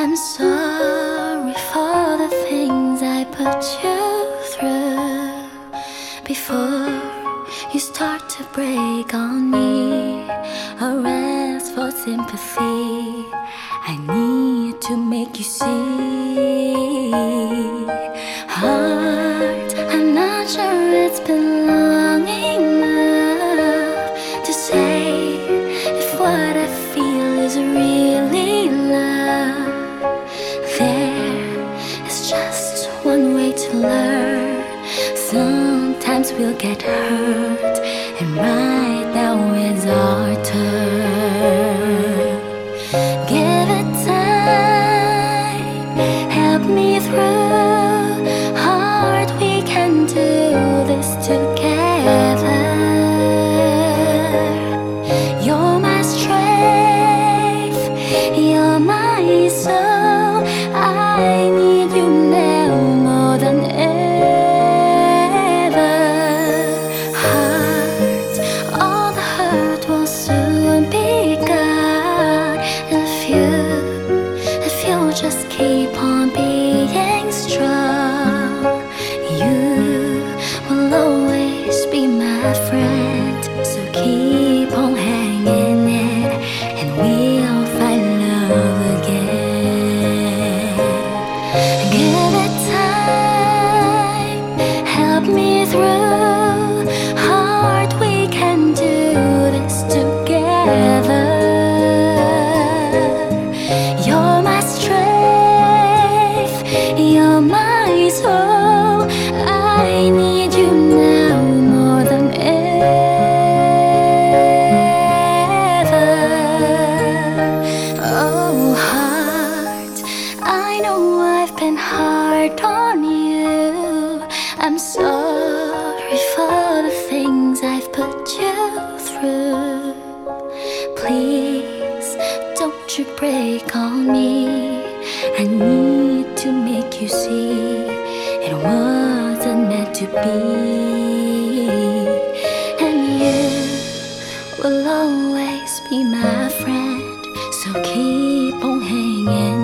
I'm sorry for the things I put you through before you start to break on me. Or ask for sympathy. I need to make you see. Sometimes we'll get hurt, and right now is our turn. Give it time, help me through. Hard, we can do this together. You're my strength, you're my soul. Keep on being strong. You will always be my friend, hard on you. I'm sorry for the things I've put you through. Please don't you break on me. I need to make you see it wasn't meant to be. And you will always be my friend. So keep on hanging